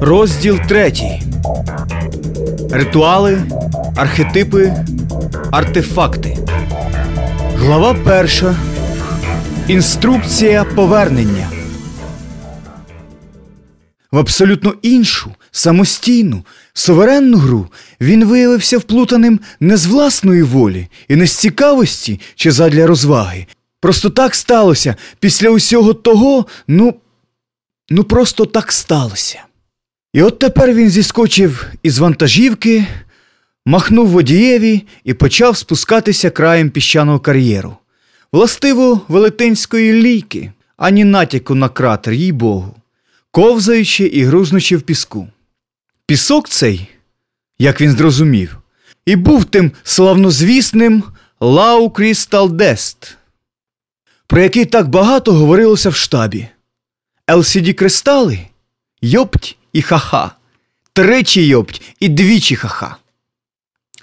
Розділ третій. Ритуали, архетипи, артефакти. Глава перша. Інструкція повернення. В абсолютно іншу, самостійну, суверенну гру він виявився вплутаним не з власної волі і не з цікавості чи задля розваги. Просто так сталося після усього того, ну, ну просто так сталося. І от тепер він зіскочив із вантажівки, махнув водієві і почав спускатися краєм піщаного кар'єру. Властиво велетенської лійки, ані натяку на кратер, їй богу, ковзаючи і грузнучи в піску. Пісок цей, як він зрозумів, і був тим славнозвісним Лау Крістал Дест, про який так багато говорилося в штабі. LCD кристали йопть і ха-ха, тричі йопть і двічі ха-ха.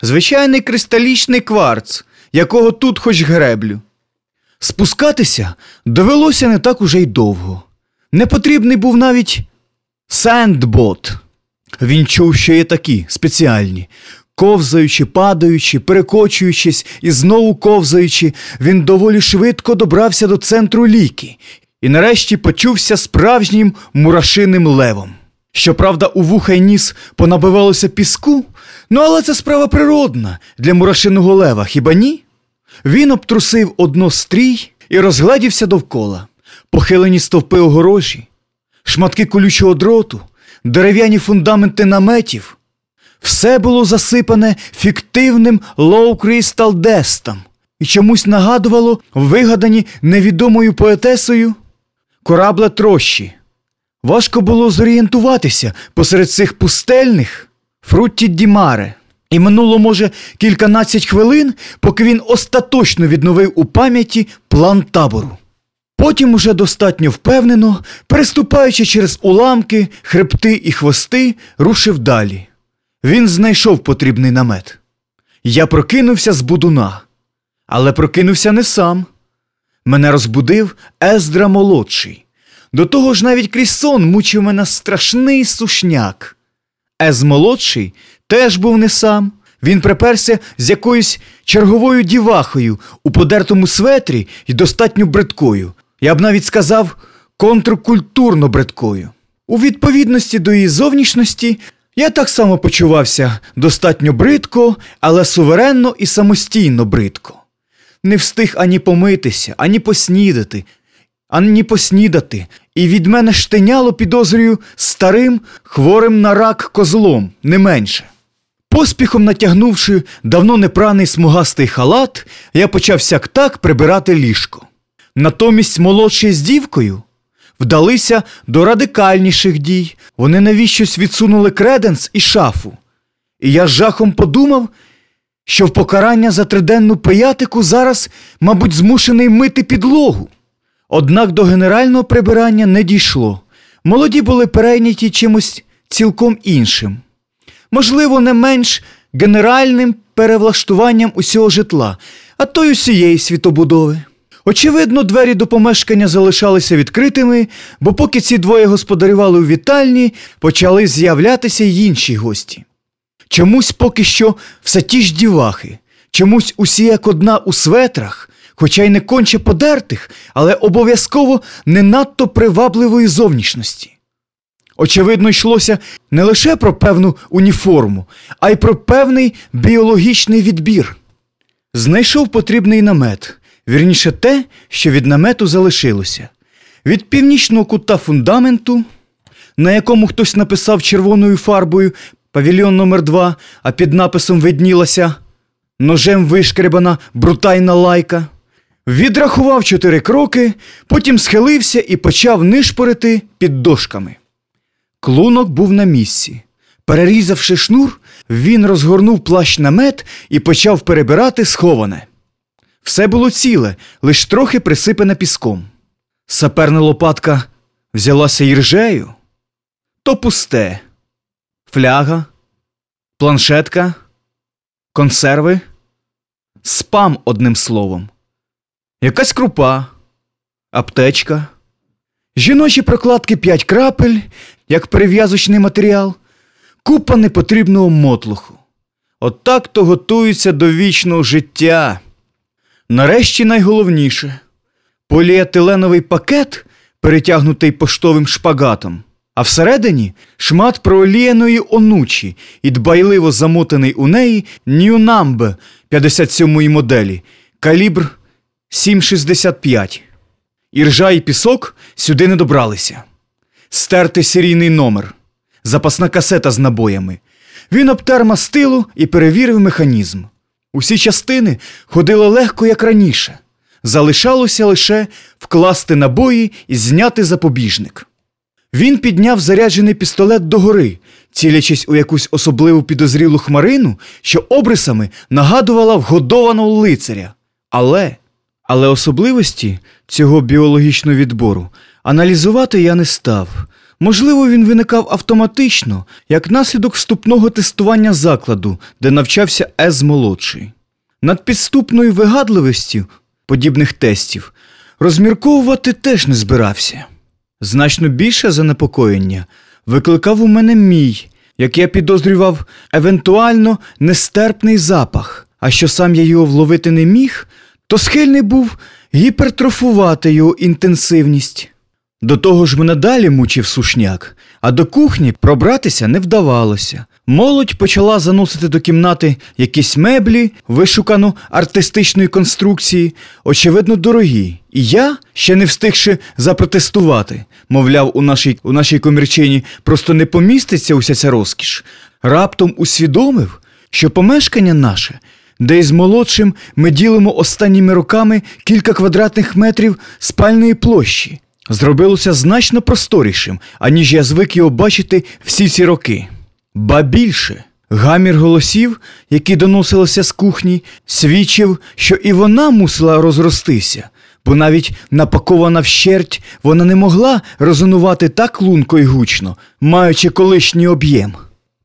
Звичайний кристалічний кварц, якого тут хоч греблю. Спускатися довелося не так уже й довго. Не потрібний був навіть сендбот. Він чув, що є такі спеціальні. Ковзаючи, падаючи, перекочуючись і знову ковзаючи, він доволі швидко добрався до центру ліки і нарешті почувся справжнім мурашиним левом. Щоправда, у вуха й ніс понабивалося піску, ну але це справа природна для мурашиного лева, хіба ні? Він обтрусив одно стрій і розгледівся довкола, похилені стовпи огорожі, шматки колючого дроту, дерев'яні фундаменти наметів. Все було засипане фіктивним лоу-крістал дестом і чомусь нагадувало вигадані невідомою поетесою корабле трощі. Важко було зорієнтуватися посеред цих пустельних фрутті дімаре. І минуло, може, кільканадцять хвилин, поки він остаточно відновив у пам'яті план табору. Потім уже достатньо впевнено, переступаючи через уламки, хребти і хвости, рушив далі. Він знайшов потрібний намет. Я прокинувся з будуна, але прокинувся не сам. Мене розбудив Ездра молодший. До того ж навіть крізь сон мучив мене страшний сушняк. Ез молодший теж був не сам. Він приперся з якоюсь черговою дівахою у подертому светрі і достатньо бридкою. Я б навіть сказав контркультурно бридкою. У відповідності до її зовнішності я так само почувався достатньо бридко, але суверенно і самостійно бридко. Не встиг ані помитися, ані поснідати, ані поснідати, і від мене штеняло підозрюю старим, хворим на рак козлом, не менше. Поспіхом натягнувши давно непраний смугастий халат, я почав сяк так прибирати ліжко. Натомість молодший з дівкою вдалися до радикальніших дій. Вони навіщось відсунули креденс і шафу. І я з жахом подумав, що в покарання за триденну пиятику зараз, мабуть, змушений мити підлогу. Однак до генерального прибирання не дійшло. Молоді були перейняті чимось цілком іншим. Можливо, не менш генеральним перевлаштуванням усього житла, а то й усієї світобудови. Очевидно, двері до помешкання залишалися відкритими, бо поки ці двоє господарювали у вітальні, почали з'являтися й інші гості. Чомусь поки що все ті ж дівахи, чомусь усі як одна у светрах, хоча й не конче подертих, але обов'язково не надто привабливої зовнішності. Очевидно, йшлося не лише про певну уніформу, а й про певний біологічний відбір. Знайшов потрібний намет, вірніше те, що від намету залишилося. Від північного кута фундаменту, на якому хтось написав червоною фарбою павільйон номер 2 а під написом виднілася ножем вишкребана брутайна лайка. Відрахував чотири кроки, потім схилився і почав нишпорити під дошками. Клунок був на місці. Перерізавши шнур, він розгорнув плащ намет і почав перебирати сховане. Все було ціле, лиш трохи присипане піском. Саперна лопатка взялася іржею, то пусте, фляга, планшетка, консерви, спам одним словом, якась крупа, аптечка, жіночі прокладки п'ять крапель, як перев'язочний матеріал, купа непотрібного мотлуху. Отак то готуються до вічного життя. Нарешті найголовніше. Поліетиленовий пакет, перетягнутий поштовим шпагатом, а всередині шмат прооліяної онучі і дбайливо замотаний у неї Ньюнамбе 57-ї моделі, калібр 7,65. Іржа і пісок сюди не добралися. Стертий серійний номер, запасна касета з набоями. Він обтер мастилу і перевірив механізм. Усі частини ходили легко, як раніше. Залишалося лише вкласти набої і зняти запобіжник. Він підняв заряджений пістолет догори, цілячись у якусь особливу підозрілу хмарину, що обрисами нагадувала вгодованого лицаря. Але, але особливості цього біологічного відбору аналізувати я не став. Можливо, він виникав автоматично, як наслідок вступного тестування закладу, де навчався Ез молодший. Над підступною вигадливістю подібних тестів розмірковувати теж не збирався. Значно більше занепокоєння викликав у мене мій, як я підозрював, евентуально нестерпний запах, а що сам я його вловити не міг, то схильний був гіпертрофувати його інтенсивність. До того ж мене далі мучив сушняк, а до кухні пробратися не вдавалося. Молодь почала заносити до кімнати якісь меблі, вишукану артистичної конструкції, очевидно, дорогі. І я, ще не встигши запротестувати, мовляв, у нашій, у нашій комірчині просто не поміститься уся ця розкіш, раптом усвідомив, що помешкання наше, де із молодшим ми ділимо останніми роками кілька квадратних метрів спальної площі, зробилося значно просторішим, аніж я звик його бачити всі ці роки. Ба більше, гамір голосів, які доносилися з кухні, свідчив, що і вона мусила розростися, бо навіть напакована вщерть вона не могла резонувати так лунко й гучно, маючи колишній об'єм.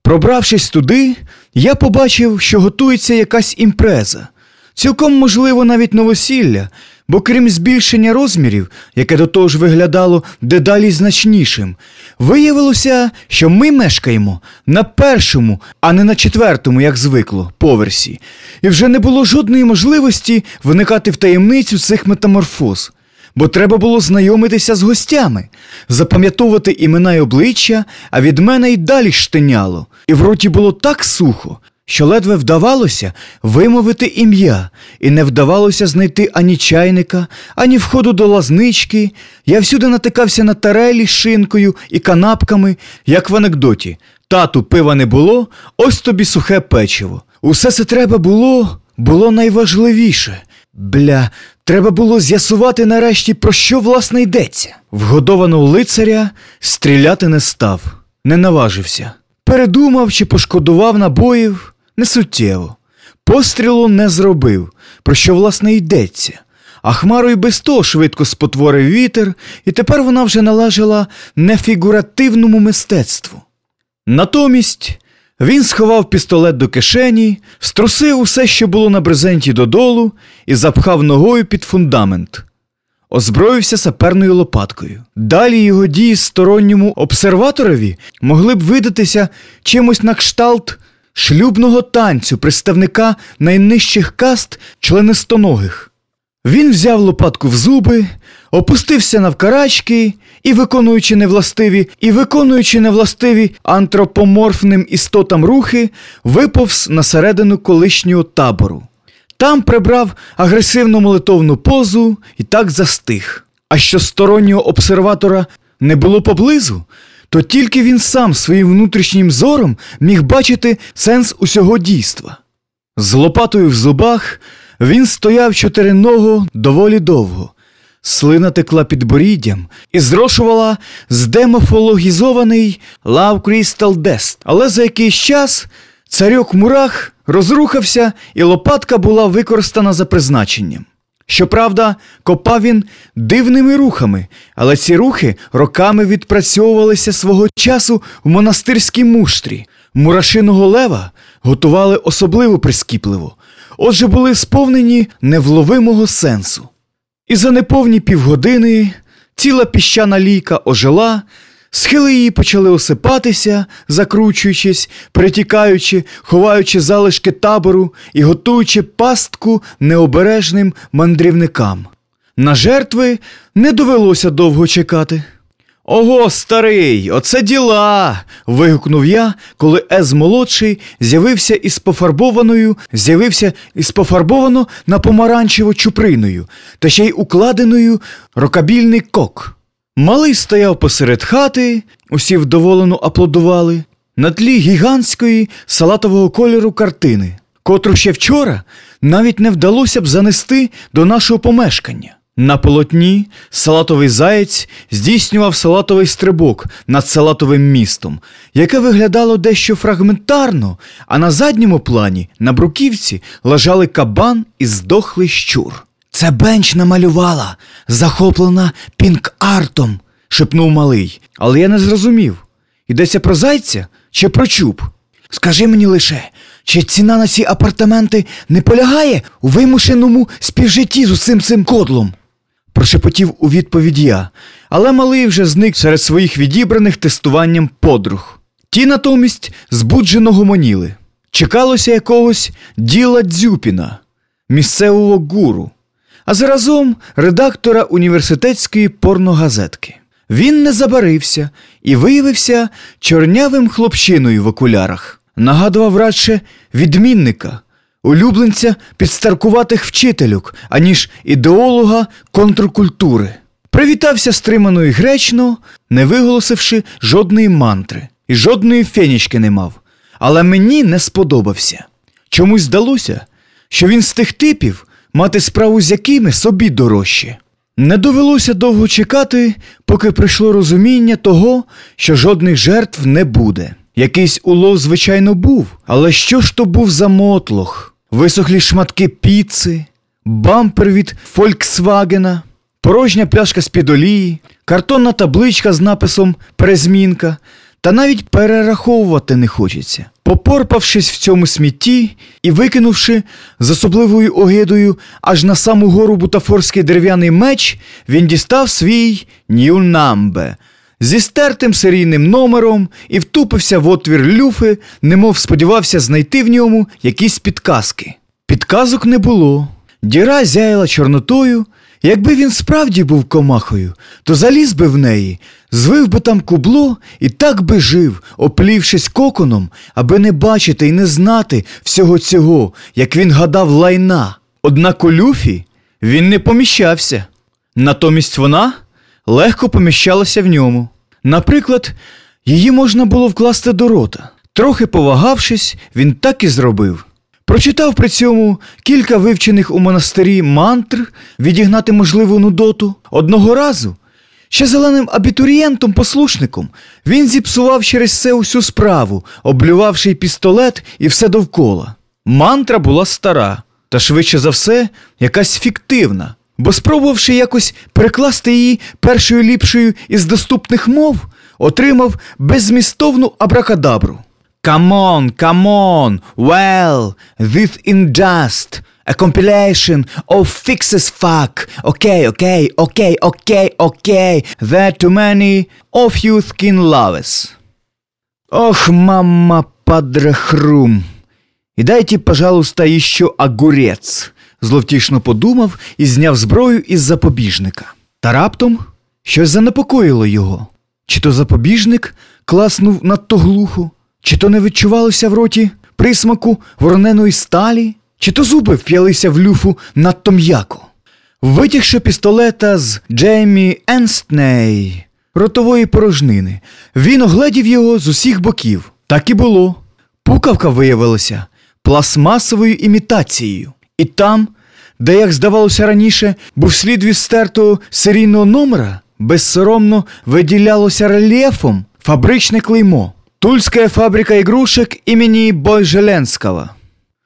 Пробравшись туди, я побачив, що готується якась імпреза. Цілком можливо навіть новосілля, бо крім збільшення розмірів, яке до того ж виглядало дедалі значнішим, виявилося, що ми мешкаємо на першому, а не на четвертому, як звикло, поверсі, і вже не було жодної можливості виникати в таємницю цих метаморфоз. Бо треба було знайомитися з гостями, запам'ятовувати імена й обличчя, а від мене й далі штиняло, і в роті було так сухо, що ледве вдавалося вимовити ім'я, і не вдавалося знайти ані чайника, ані входу до лазнички. Я всюди натикався на тарелі з шинкою і канапками, як в анекдоті. Тату пива не було, ось тобі сухе печиво. Усе це треба було, було найважливіше. Бля, треба було з'ясувати нарешті, про що власне йдеться. Вгодованого лицаря стріляти не став, не наважився. Передумав чи пошкодував набоїв не суттєво. Пострілу не зробив, про що власне йдеться. А хмару й без того швидко спотворив вітер, і тепер вона вже належала нефігуративному мистецтву. Натомість він сховав пістолет до кишені, струсив усе, що було на брезенті додолу, і запхав ногою під фундамент. Озброївся саперною лопаткою. Далі його дії сторонньому обсерваторові могли б видатися чимось на кшталт шлюбного танцю представника найнижчих каст членистоногих. Він взяв лопатку в зуби, опустився навкарачки і, виконуючи невластиві, і виконуючи невластиві антропоморфним істотам рухи, виповз на середину колишнього табору. Там прибрав агресивну молитовну позу і так застиг. А що стороннього обсерватора не було поблизу, то тільки він сам своїм внутрішнім зором міг бачити сенс усього дійства. З лопатою в зубах він стояв чотириного доволі довго. Слина текла під боріддям і зрошувала здемофологізований Love Crystal Dest. Але за якийсь час царьок мурах розрухався, і лопатка була використана за призначенням. Щоправда, копав він дивними рухами, але ці рухи роками відпрацьовувалися свого часу в монастирській муштрі. Мурашиного лева готували особливо прискіпливо, отже були сповнені невловимого сенсу. І за неповні півгодини ціла піщана лійка ожила, Схили її почали осипатися, закручуючись, притікаючи, ховаючи залишки табору і готуючи пастку необережним мандрівникам. На жертви не довелося довго чекати. Ого, старий, оце діла. вигукнув я, коли Ез молодший з'явився із пофарбованою, з'явився із пофарбовано на помаранчево чуприною, та ще й укладеною рокабільний кок. Малий стояв посеред хати, усі вдоволено аплодували, на тлі гігантської салатового кольору картини, котру ще вчора навіть не вдалося б занести до нашого помешкання. На полотні салатовий заєць здійснював салатовий стрибок над салатовим містом, яке виглядало дещо фрагментарно, а на задньому плані, на бруківці, лежали кабан і здохлий щур. Це бенч намалювала, захоплена пінк-артом, шепнув малий. Але я не зрозумів. Йдеться про зайця чи про чуб? Скажи мені лише, чи ціна на ці апартаменти не полягає у вимушеному співжитті з усім цим кодлом? Прошепотів у відповідь я, але малий вже зник серед своїх відібраних тестуванням подруг. Ті натомість збуджено гомоніли. Чекалося якогось діла Дзюпіна, місцевого гуру, а заразом редактора університетської порногазетки. Він не забарився і виявився чорнявим хлопчиною в окулярах, нагадував радше відмінника, улюбленця підстаркуватих вчительок, аніж ідеолога контркультури. Привітався стримано і гречно, не виголосивши жодної мантри і жодної фенічки не мав. Але мені не сподобався. Чомусь здалося, що він з тих типів, мати справу з якими собі дорожче. Не довелося довго чекати, поки прийшло розуміння того, що жодних жертв не буде. Якийсь улов, звичайно, був, але що ж то був за мотлох? Висохлі шматки піци, бампер від Фольксвагена, порожня пляшка з-під олії, картонна табличка з написом Перезмінка, та навіть перераховувати не хочеться. Попорпавшись в цьому смітті і викинувши з особливою огидою аж на саму гору бутафорський дерев'яний меч, він дістав свій Нью-Намбе зі стертим серійним номером і втупився в отвір люфи, немов сподівався знайти в ньому якісь підказки. Підказок не було. Діра зяяла чорнотою. Якби він справді був комахою, то заліз би в неї, звив би там кубло і так би жив, оплівшись коконом, аби не бачити і не знати всього цього, як він гадав лайна. Однак у люфі він не поміщався. Натомість вона легко поміщалася в ньому. Наприклад, її можна було вкласти до рота. Трохи повагавшись, він так і зробив. Прочитав при цьому кілька вивчених у монастирі мантр відігнати можливу нудоту. Одного разу, ще зеленим абітурієнтом-послушником, він зіпсував через це усю справу, облювавши й пістолет і все довкола. Мантра була стара, та швидше за все, якась фіктивна, бо спробувавши якось перекласти її першою ліпшою із доступних мов, отримав беззмістовну абракадабру. Come on, come well, this in just a compilation of fixes fuck. Okay, okay, okay, okay, okay, there too many of you skin lovers. Ох, мама падрехрум. І дайте, пожалуйста, еще огурец, зловтішно подумав і зняв зброю із запобіжника. Та раптом щось занепокоїло його. Чи то запобіжник класнув надто глухо, чи то не відчувалося в роті присмаку вороненої сталі, чи то зуби вп'ялися в люфу надто м'яко. Витягши пістолета з Джеймі Енстней ротової порожнини, він огледів його з усіх боків. Так і було. Пукавка виявилася пластмасовою імітацією. І там, де, як здавалося раніше, був слід від серійного номера, безсоромно виділялося рельєфом фабричне клеймо. Тульська фабрика ігрушек імені Бойжеленського.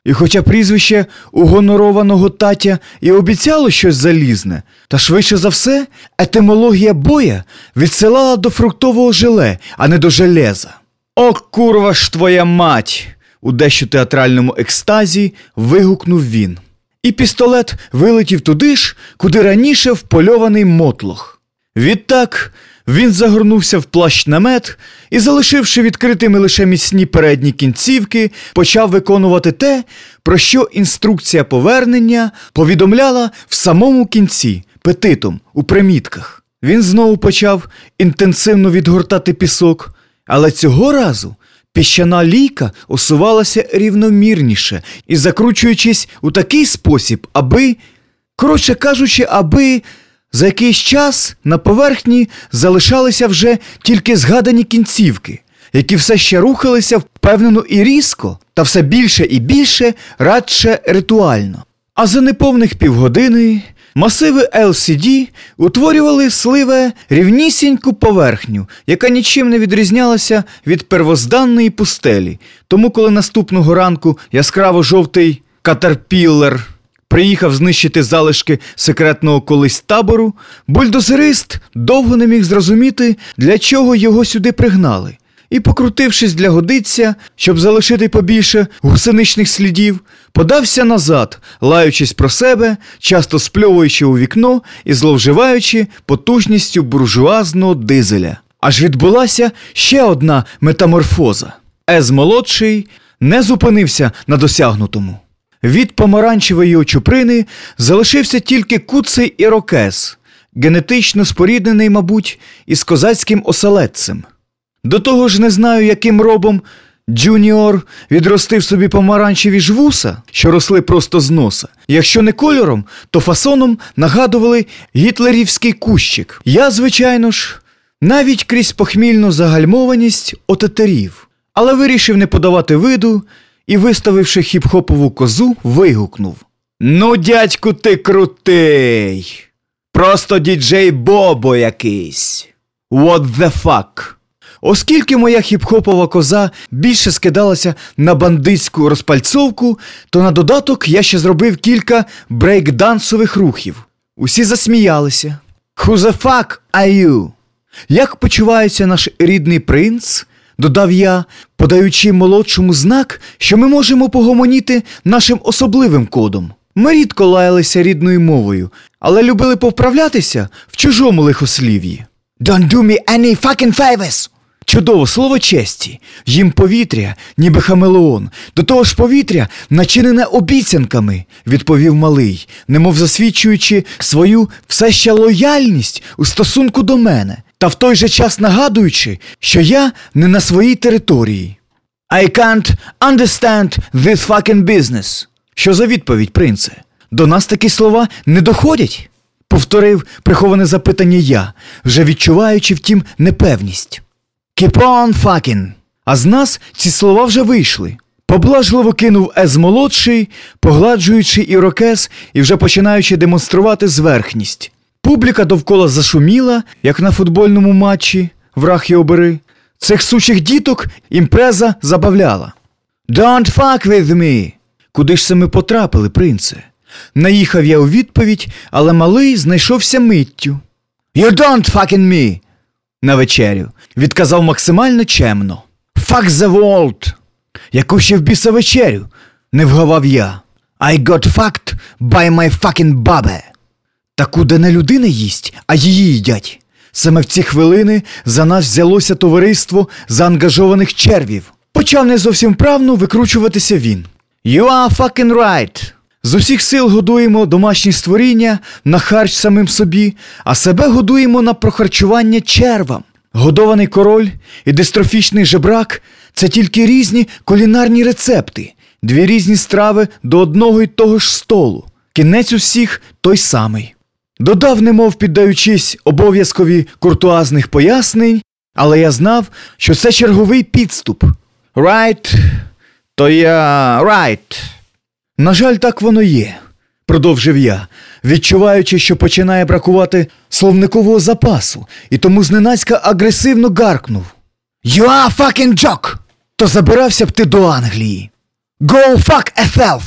І хоча прізвище угонорованого татя і обіцяло щось залізне, та швидше за все, етимологія боя відсилала до фруктового желе, а не до железа. О, курва ж твоя мать! у дещо театральному екстазі вигукнув він. І пістолет вилетів туди ж, куди раніше впольований мотлох. Відтак Він загорнувся в плащ намет і, залишивши відкритими лише міцні передні кінцівки, почав виконувати те, про що інструкція повернення повідомляла в самому кінці, петитом, у примітках. Він знову почав інтенсивно відгортати пісок, але цього разу піщана лійка осувалася рівномірніше і закручуючись у такий спосіб, аби, коротше кажучи, аби за якийсь час на поверхні залишалися вже тільки згадані кінцівки, які все ще рухалися впевнено і різко, та все більше і більше, радше ритуально. А за неповних півгодини масиви LCD утворювали сливе рівнісіньку поверхню, яка нічим не відрізнялася від первозданної пустелі. Тому, коли наступного ранку яскраво жовтий катерпіллер приїхав знищити залишки секретного колись табору, бульдозерист довго не міг зрозуміти, для чого його сюди пригнали. І, покрутившись для годиця, щоб залишити побільше гусеничних слідів, подався назад, лаючись про себе, часто спльовуючи у вікно і зловживаючи потужністю буржуазного дизеля. Аж відбулася ще одна метаморфоза. Ез молодший не зупинився на досягнутому. Від помаранчевої чуприни залишився тільки куций ірокез, генетично споріднений, мабуть, із козацьким оселедцем. До того ж не знаю, яким робом Джуніор відростив собі помаранчеві ж вуса, що росли просто з носа. Якщо не кольором, то фасоном нагадували гітлерівський кущик. Я, звичайно ж, навіть крізь похмільну загальмованість отетерів, але вирішив не подавати виду і, виставивши хіп-хопову козу, вигукнув: Ну, дядьку, ти крутий! Просто діджей Бобо якийсь. What the fuck? Оскільки моя хіп-хопова коза більше скидалася на бандитську розпальцовку, то на додаток я ще зробив кілька брейкдансових рухів. Усі засміялися. Who the fuck are you? Як почувається наш рідний принц? додав я, подаючи молодшому знак, що ми можемо погомоніти нашим особливим кодом. Ми рідко лаялися рідною мовою, але любили повправлятися в чужому лихослів'ї. Don't do me any fucking favors! Чудово слово честі, їм повітря, ніби хамелеон, до того ж повітря начинене обіцянками, відповів малий, немов засвідчуючи свою все ще лояльність у стосунку до мене, та в той же час нагадуючи, що я не на своїй території. I can't understand this fucking business. Що за відповідь, принце? До нас такі слова не доходять? повторив приховане запитання я, вже відчуваючи втім непевність. Keep on fucking. А з нас ці слова вже вийшли. Поблажливо кинув Ез молодший, погладжуючи ірокез і вже починаючи демонструвати зверхність. Публіка довкола зашуміла, як на футбольному матчі, враг і обери. Цих сучих діток імпреза забавляла. Don't fuck with me. Куди ж це ми потрапили, принце? Наїхав я у відповідь, але малий знайшовся миттю. You don't fucking me. На вечерю. Відказав максимально чемно. Fuck the world. Яку ще в біса вечерю? Не вгавав я. I got fucked by my fucking babe. Таку, де не людина їсть, а її їдять. Саме в ці хвилини за нас взялося товариство заангажованих червів. Почав не зовсім правно викручуватися він. You are fucking right. З усіх сил годуємо домашні створіння на харч самим собі, а себе годуємо на прохарчування червам. Годований король і дистрофічний жебрак це тільки різні кулінарні рецепти, дві різні страви до одного й того ж столу. Кінець усіх той самий. Додав, немов піддаючись обов'язкові куртуазних пояснень, але я знав, що це черговий підступ. Right, то я right. На жаль, так воно є, продовжив я, відчуваючи, що починає бракувати словникового запасу, і тому зненацька агресивно гаркнув. You are fucking joke! То забирався б ти до Англії. Go fuck yourself!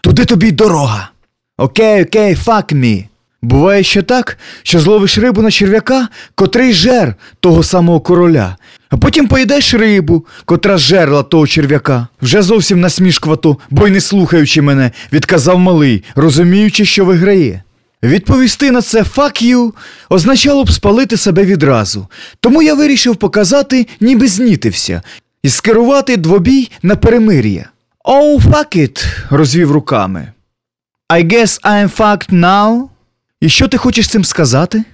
Туди тобі дорога. Окей, окей, fuck me. Буває ще так, що зловиш рибу на черв'яка, котрий жер того самого короля, а потім поїдеш рибу, котра жерла того черв'яка. Вже зовсім насмішквато, бо й не слухаючи мене, відказав малий, розуміючи, що виграє. Відповісти на це «fuck you» означало б спалити себе відразу, тому я вирішив показати, ніби знітився, і скерувати двобій на перемир'я. «Oh, fuck it», розвів руками. I guess I'm fucked now. І що ти хочеш цим сказати?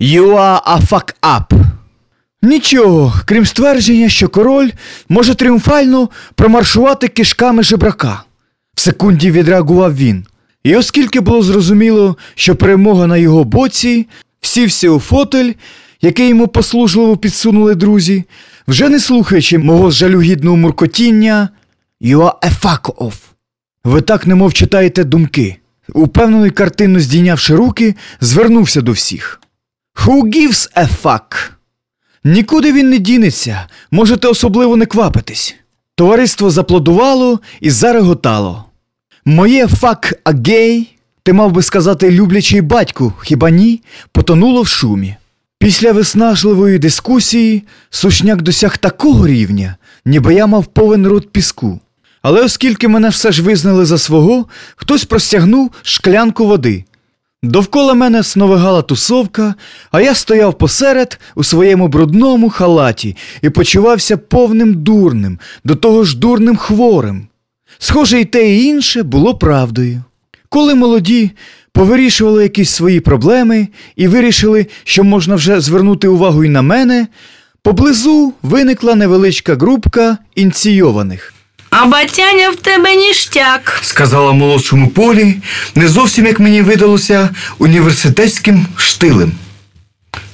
You are a fuck up. Нічого, крім ствердження, що король може тріумфально промаршувати кишками жебрака. В секунді відреагував він. І оскільки було зрозуміло, що перемога на його боці, сівся у фотель, який йому послужливо підсунули друзі, вже не слухаючи мого жалюгідного муркотіння, «You are a fuck off». Ви так немов читаєте думки. Упевнено й картинно здійнявши руки, звернувся до всіх. Who gives a fuck? Нікуди він не дінеться, можете особливо не квапитись. Товариство заплодувало і зареготало. Моє фак агей, ти мав би сказати люблячий батьку, хіба ні, потонуло в шумі. Після виснажливої дискусії сушняк досяг такого рівня, ніби я мав повен рот піску. Але оскільки мене все ж визнали за свого, хтось простягнув шклянку води. Довкола мене сновигала тусовка, а я стояв посеред у своєму брудному халаті і почувався повним дурним, до того ж дурним хворим. Схоже, і те, і інше було правдою. Коли молоді повирішували якісь свої проблеми і вирішили, що можна вже звернути увагу і на мене, поблизу виникла невеличка групка ініційованих. А батяня в тебе ніштяк. сказала молодшому полі, не зовсім, як мені видалося, університетським штилем.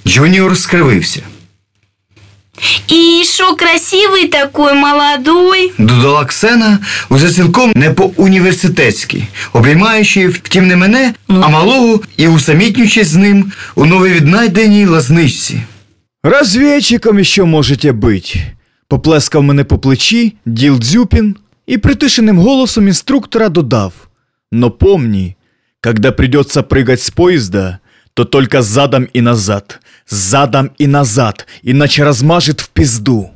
Джуніор скривився. И еще красивый такой, молодой. Додала Ксена уже цілком не по-університетськи, обіймаючи, втім, не мене, а малого і усамітнюючись з ним у нововіднайденій лазничці. Разведчиком еще можете быть. Поплескав мене по плечі дід Дзюпін і притишеним голосом інструктора додав. Но помни, когда придется прыгать с поезда, то только задом и назад, задом и назад, иначе размажет в пізду.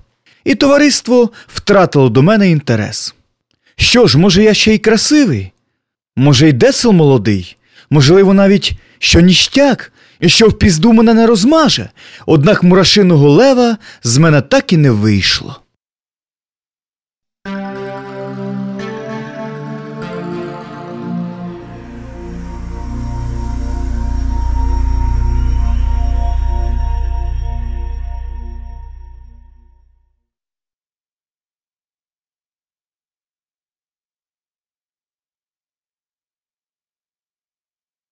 І товариство втратило до мене інтерес. Що ж, може, я ще й красивий? Може, й десел молодий? Можливо, навіть що ніштяк, що в пізду мене не розмаже, однак мурашиного лева з мене так і не вийшло.